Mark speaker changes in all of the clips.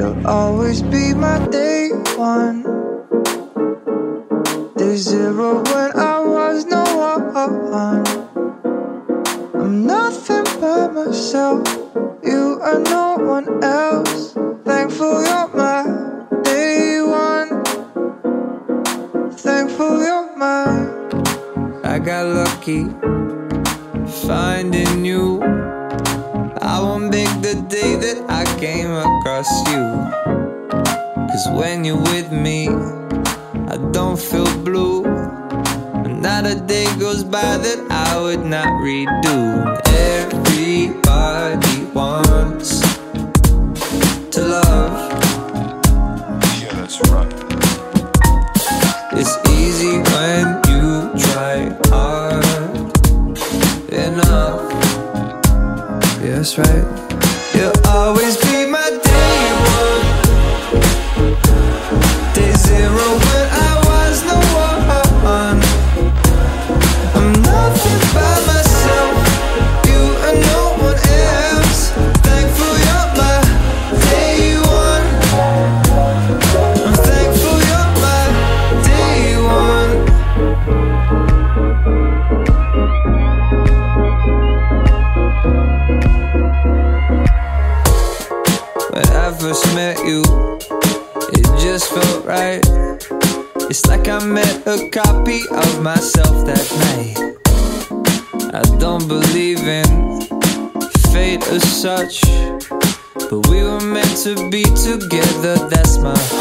Speaker 1: You'll always be my day one. Day zero when I was no one. I'm nothing but myself. You are no one else. Thankful you're my day one. Thankful you're mine. I got lucky finding you. I won't make the day that I came across you. Cause when you're with me, I don't feel blue. And not a day goes by that I would not redo. Everybody wants to love.
Speaker 2: Yeah, that's right.
Speaker 1: It's easy when you try hard enough. That's right. You'll always be my day one. Day zero when I was no one. I'm nothing by myself. You and no one else. Thankful you're my day one. I'm thankful you're my day one. First met you, it just felt right. It's like I met a copy of myself that night. I don't believe in fate as such, but we were meant to be together, that's my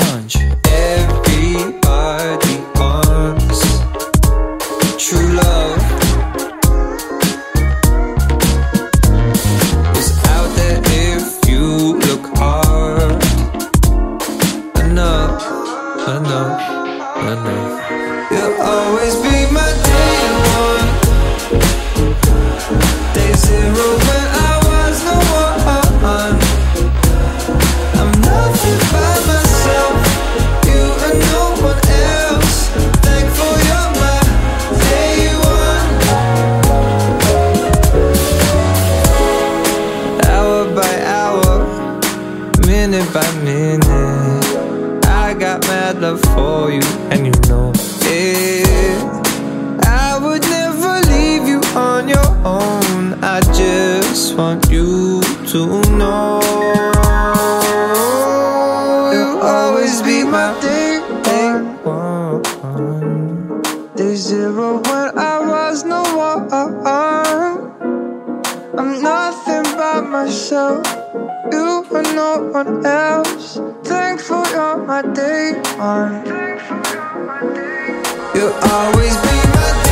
Speaker 1: enough, enough. You'll always be my day one, day zero when I was no one. I'm nothing by myself, you and no one else. Thankful you're my day one. hour by hour, minute by minute. I got mad love for you, and you know it. I would never leave you on your own. I just want you to know you'll always be my day one. Day zero when I was no one. I'm nothing by myself. You and no one else. Thankful you're my day one. You'll always be my day.